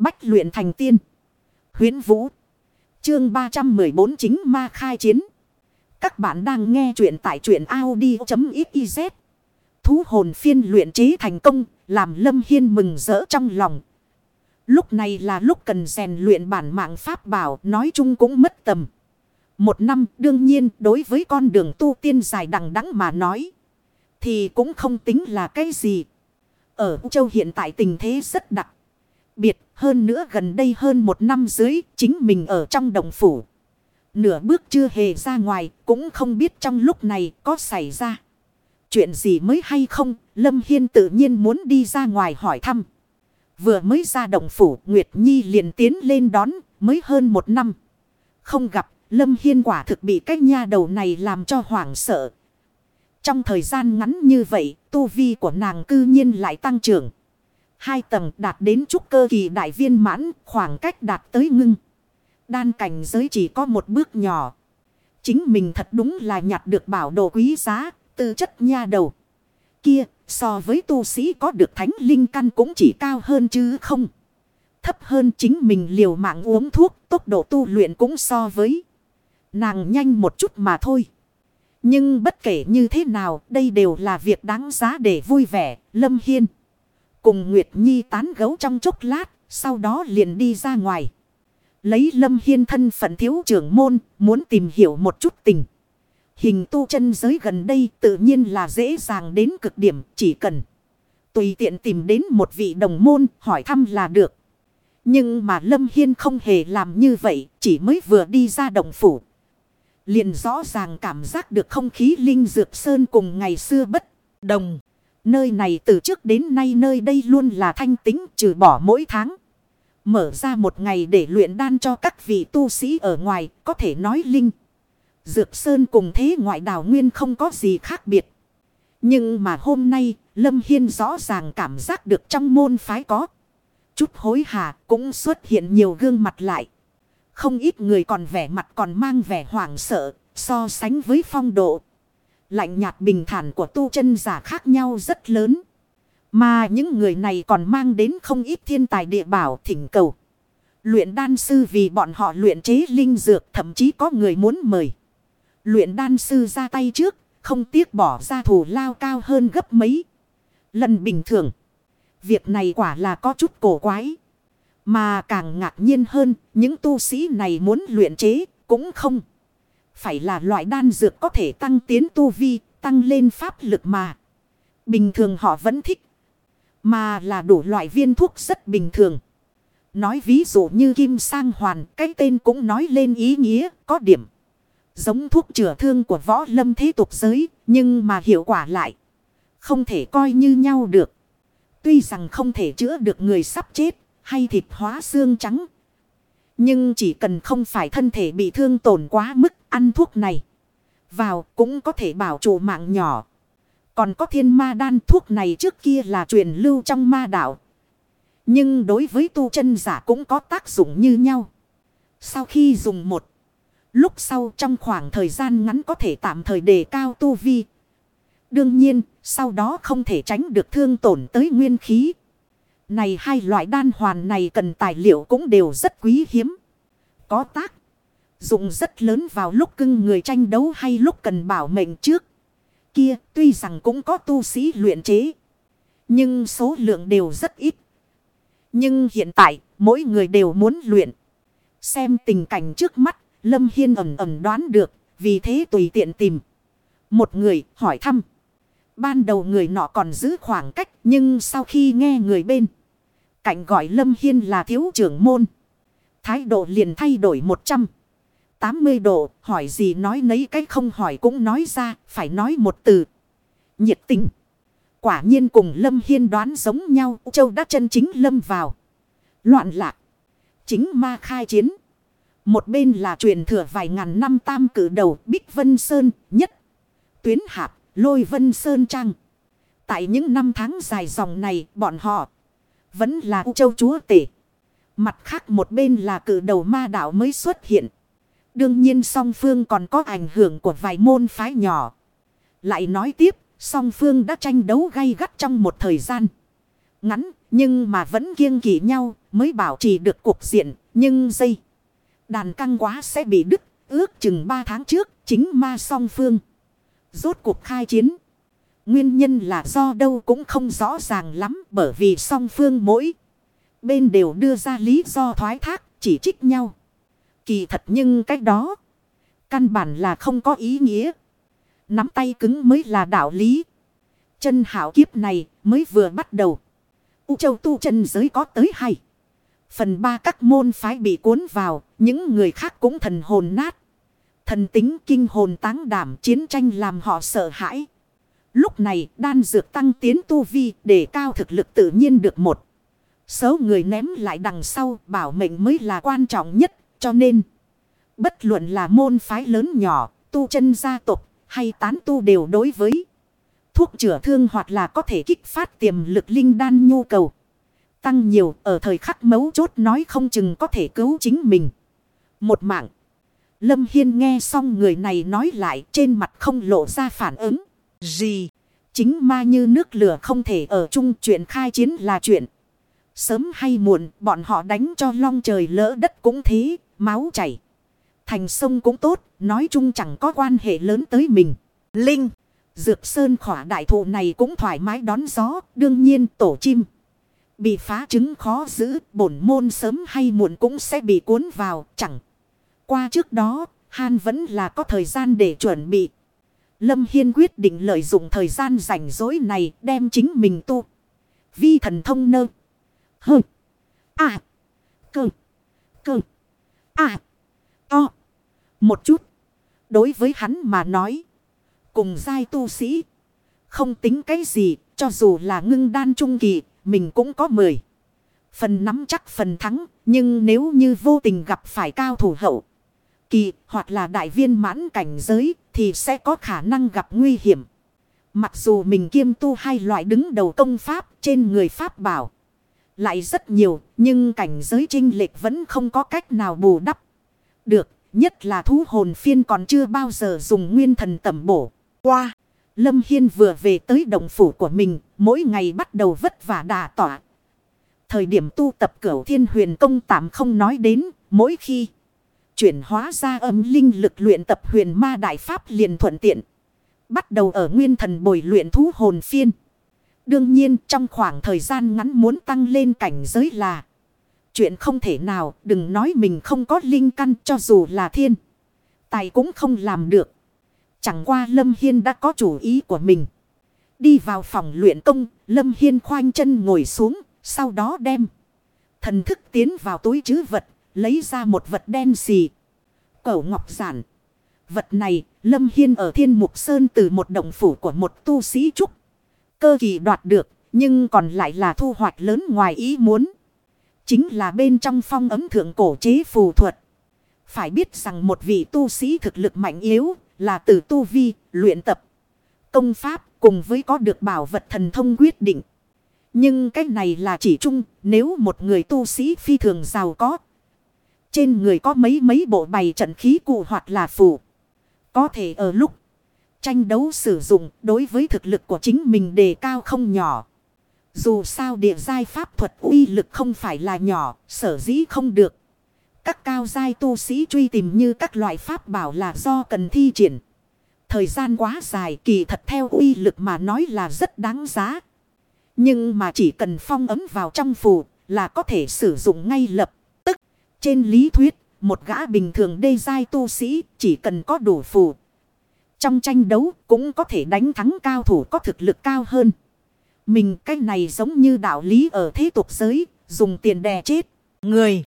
Bách luyện thành tiên. Huyến Vũ. Chương 314 chính ma khai chiến. Các bạn đang nghe truyện tại truyện Audi.xyz. Thú hồn phiên luyện chế thành công, làm Lâm Hiên mừng rỡ trong lòng. Lúc này là lúc cần rèn luyện bản mạng pháp bảo, nói chung cũng mất tầm. Một năm đương nhiên đối với con đường tu tiên dài đằng đẵng mà nói. Thì cũng không tính là cái gì. Ở châu hiện tại tình thế rất đặc biệt, hơn nữa gần đây hơn một năm dưới, chính mình ở trong đồng phủ. Nửa bước chưa hề ra ngoài, cũng không biết trong lúc này có xảy ra. Chuyện gì mới hay không, Lâm Hiên tự nhiên muốn đi ra ngoài hỏi thăm. Vừa mới ra đồng phủ, Nguyệt Nhi liền tiến lên đón, mới hơn một năm. Không gặp, Lâm Hiên quả thực bị cái nha đầu này làm cho hoảng sợ. Trong thời gian ngắn như vậy, tu vi của nàng cư nhiên lại tăng trưởng. Hai tầng đạt đến trúc cơ kỳ đại viên mãn, khoảng cách đạt tới ngưng. Đan cảnh giới chỉ có một bước nhỏ. Chính mình thật đúng là nhặt được bảo đồ quý giá, tư chất nha đầu. Kia, so với tu sĩ có được thánh linh căn cũng chỉ cao hơn chứ không. Thấp hơn chính mình liều mạng uống thuốc, tốc độ tu luyện cũng so với nàng nhanh một chút mà thôi. Nhưng bất kể như thế nào, đây đều là việc đáng giá để vui vẻ, Lâm Hiên. Cùng Nguyệt Nhi tán gấu trong chốc lát, sau đó liền đi ra ngoài. Lấy Lâm Hiên thân phận thiếu trưởng môn, muốn tìm hiểu một chút tình. Hình tu chân giới gần đây tự nhiên là dễ dàng đến cực điểm, chỉ cần tùy tiện tìm đến một vị đồng môn hỏi thăm là được. Nhưng mà Lâm Hiên không hề làm như vậy, chỉ mới vừa đi ra đồng phủ. Liền rõ ràng cảm giác được không khí linh dược sơn cùng ngày xưa bất đồng. Nơi này từ trước đến nay nơi đây luôn là thanh tính trừ bỏ mỗi tháng. Mở ra một ngày để luyện đan cho các vị tu sĩ ở ngoài, có thể nói linh. Dược Sơn cùng thế ngoại đảo nguyên không có gì khác biệt. Nhưng mà hôm nay, Lâm Hiên rõ ràng cảm giác được trong môn phái có. Chút hối hả cũng xuất hiện nhiều gương mặt lại. Không ít người còn vẻ mặt còn mang vẻ hoảng sợ, so sánh với phong độ lạnh nhạt bình thản của tu chân giả khác nhau rất lớn. Mà những người này còn mang đến không ít thiên tài địa bảo thỉnh cầu. Luyện đan sư vì bọn họ luyện chế linh dược thậm chí có người muốn mời. Luyện đan sư ra tay trước, không tiếc bỏ ra thủ lao cao hơn gấp mấy. Lần bình thường, việc này quả là có chút cổ quái. Mà càng ngạc nhiên hơn, những tu sĩ này muốn luyện chế cũng không phải là loại đan dược có thể tăng tiến tu vi, tăng lên pháp lực mà. Bình thường họ vẫn thích. Mà là đủ loại viên thuốc rất bình thường. Nói ví dụ như kim sang hoàn, cái tên cũng nói lên ý nghĩa, có điểm. Giống thuốc chữa thương của võ lâm thế tục giới, nhưng mà hiệu quả lại. Không thể coi như nhau được. Tuy rằng không thể chữa được người sắp chết, hay thịt hóa xương trắng, nhưng chỉ cần không phải thân thể bị thương tổn quá mức ăn thuốc này. Vào cũng có thể bảo chủ mạng nhỏ. Còn có thiên ma đan thuốc này trước kia là truyền lưu trong ma đạo. Nhưng đối với tu chân giả cũng có tác dụng như nhau. Sau khi dùng một lúc sau trong khoảng thời gian ngắn có thể tạm thời đề cao tu vi. Đương nhiên, sau đó không thể tránh được thương tổn tới nguyên khí. Này hai loại đan hoàn này cần tài liệu cũng đều rất quý hiếm. Có tác. Dụng rất lớn vào lúc cưng người tranh đấu hay lúc cần bảo mệnh trước. Kia, tuy rằng cũng có tu sĩ luyện chế. Nhưng số lượng đều rất ít. Nhưng hiện tại, mỗi người đều muốn luyện. Xem tình cảnh trước mắt. Lâm Hiên ẩm ẩm đoán được. Vì thế tùy tiện tìm. Một người hỏi thăm. Ban đầu người nọ còn giữ khoảng cách. Nhưng sau khi nghe người bên. Cạnh gọi Lâm Hiên là thiếu trưởng môn. Thái độ liền thay đổi 180 độ. Hỏi gì nói nấy cách không hỏi cũng nói ra. Phải nói một từ. Nhiệt tình. Quả nhiên cùng Lâm Hiên đoán giống nhau. Châu đã chân chính Lâm vào. Loạn lạc. Chính ma khai chiến. Một bên là truyền thừa vài ngàn năm tam cử đầu Bích Vân Sơn nhất. Tuyến hạp, lôi Vân Sơn Trăng. Tại những năm tháng dài dòng này bọn họ vẫn là Châu Chúa Tể. Mặt khác một bên là cử đầu ma đạo mới xuất hiện. Đương nhiên song phương còn có ảnh hưởng của vài môn phái nhỏ. Lại nói tiếp, song phương đã tranh đấu gay gắt trong một thời gian. ngắn, nhưng mà vẫn kiêng kỵ nhau mới bảo trì được cuộc diện. Nhưng dây đàn căng quá sẽ bị đứt. Ước chừng 3 tháng trước, chính ma song phương. Rốt cuộc khai chiến. Nguyên nhân là do đâu cũng không rõ ràng lắm bởi vì song phương mỗi bên đều đưa ra lý do thoái thác, chỉ trích nhau. Kỳ thật nhưng cách đó, căn bản là không có ý nghĩa. Nắm tay cứng mới là đạo lý. Chân hảo kiếp này mới vừa bắt đầu. U châu tu chân giới có tới hay. Phần ba các môn phái bị cuốn vào, những người khác cũng thần hồn nát. Thần tính kinh hồn táng đảm chiến tranh làm họ sợ hãi. Lúc này đan dược tăng tiến tu vi để cao thực lực tự nhiên được một. Số người ném lại đằng sau bảo mệnh mới là quan trọng nhất cho nên. Bất luận là môn phái lớn nhỏ, tu chân gia tộc hay tán tu đều đối với thuốc chữa thương hoặc là có thể kích phát tiềm lực linh đan nhu cầu. Tăng nhiều ở thời khắc mấu chốt nói không chừng có thể cứu chính mình. Một mạng. Lâm Hiên nghe xong người này nói lại trên mặt không lộ ra phản ứng. Gì? Chính ma như nước lửa không thể ở chung chuyện khai chiến là chuyện. Sớm hay muộn bọn họ đánh cho long trời lỡ đất cũng thế, máu chảy. Thành sông cũng tốt, nói chung chẳng có quan hệ lớn tới mình. Linh, dược sơn khỏa đại thụ này cũng thoải mái đón gió, đương nhiên tổ chim. Bị phá trứng khó giữ, bổn môn sớm hay muộn cũng sẽ bị cuốn vào, chẳng. Qua trước đó, Han vẫn là có thời gian để chuẩn bị. Lâm Hiên quyết định lợi dụng thời gian rảnh rỗi này đem chính mình tu. Vi thần thông nơ. Hơ. À. Cơ. Cơ. À. To. Một chút. Đối với hắn mà nói. Cùng giai tu sĩ. Không tính cái gì. Cho dù là ngưng đan trung kỳ. Mình cũng có mười. Phần nắm chắc phần thắng. Nhưng nếu như vô tình gặp phải cao thủ hậu. Kỳ hoặc là đại viên mãn cảnh giới. Thì sẽ có khả năng gặp nguy hiểm. Mặc dù mình kiêm tu hai loại đứng đầu công pháp trên người pháp bảo. Lại rất nhiều, nhưng cảnh giới trinh lệch vẫn không có cách nào bù đắp. Được, nhất là thú hồn phiên còn chưa bao giờ dùng nguyên thần tẩm bổ. Qua, Lâm Hiên vừa về tới đồng phủ của mình, mỗi ngày bắt đầu vất vả đà tỏa. Thời điểm tu tập cửu thiên huyền công tạm không nói đến, mỗi khi chuyển hóa ra âm linh lực luyện tập huyền ma đại pháp liền thuận tiện. Bắt đầu ở nguyên thần bồi luyện thú hồn phiên. Đương nhiên trong khoảng thời gian ngắn muốn tăng lên cảnh giới là chuyện không thể nào. Đừng nói mình không có linh căn cho dù là thiên. Tài cũng không làm được. Chẳng qua Lâm Hiên đã có chủ ý của mình. Đi vào phòng luyện công, Lâm Hiên khoanh chân ngồi xuống, sau đó đem. Thần thức tiến vào túi chứ vật, lấy ra một vật đen xì. Cẩu ngọc giản. Vật này, Lâm Hiên ở Thiên Mục Sơn từ một động phủ của một tu sĩ trúc cơ kỳ đoạt được, nhưng còn lại là thu hoạch lớn ngoài ý muốn. Chính là bên trong phong ấm thượng cổ chế phù thuật. Phải biết rằng một vị tu sĩ thực lực mạnh yếu là từ tu vi, luyện tập, công pháp cùng với có được bảo vật thần thông quyết định. Nhưng cái này là chỉ chung nếu một người tu sĩ phi thường giàu có. Trên người có mấy mấy bộ bày trận khí cụ hoặc là phù. Có thể ở lúc Tranh đấu sử dụng đối với thực lực của chính mình đề cao không nhỏ. Dù sao địa giai pháp thuật uy lực không phải là nhỏ, sở dĩ không được. Các cao giai tu sĩ truy tìm như các loại pháp bảo là do cần thi triển. Thời gian quá dài kỳ thật theo uy lực mà nói là rất đáng giá. Nhưng mà chỉ cần phong ấm vào trong phù là có thể sử dụng ngay lập tức. Trên lý thuyết, một gã bình thường đê giai tu sĩ chỉ cần có đủ phù trong tranh đấu cũng có thể đánh thắng cao thủ có thực lực cao hơn. Mình cái này giống như đạo lý ở thế tục giới, dùng tiền đè chết. Người.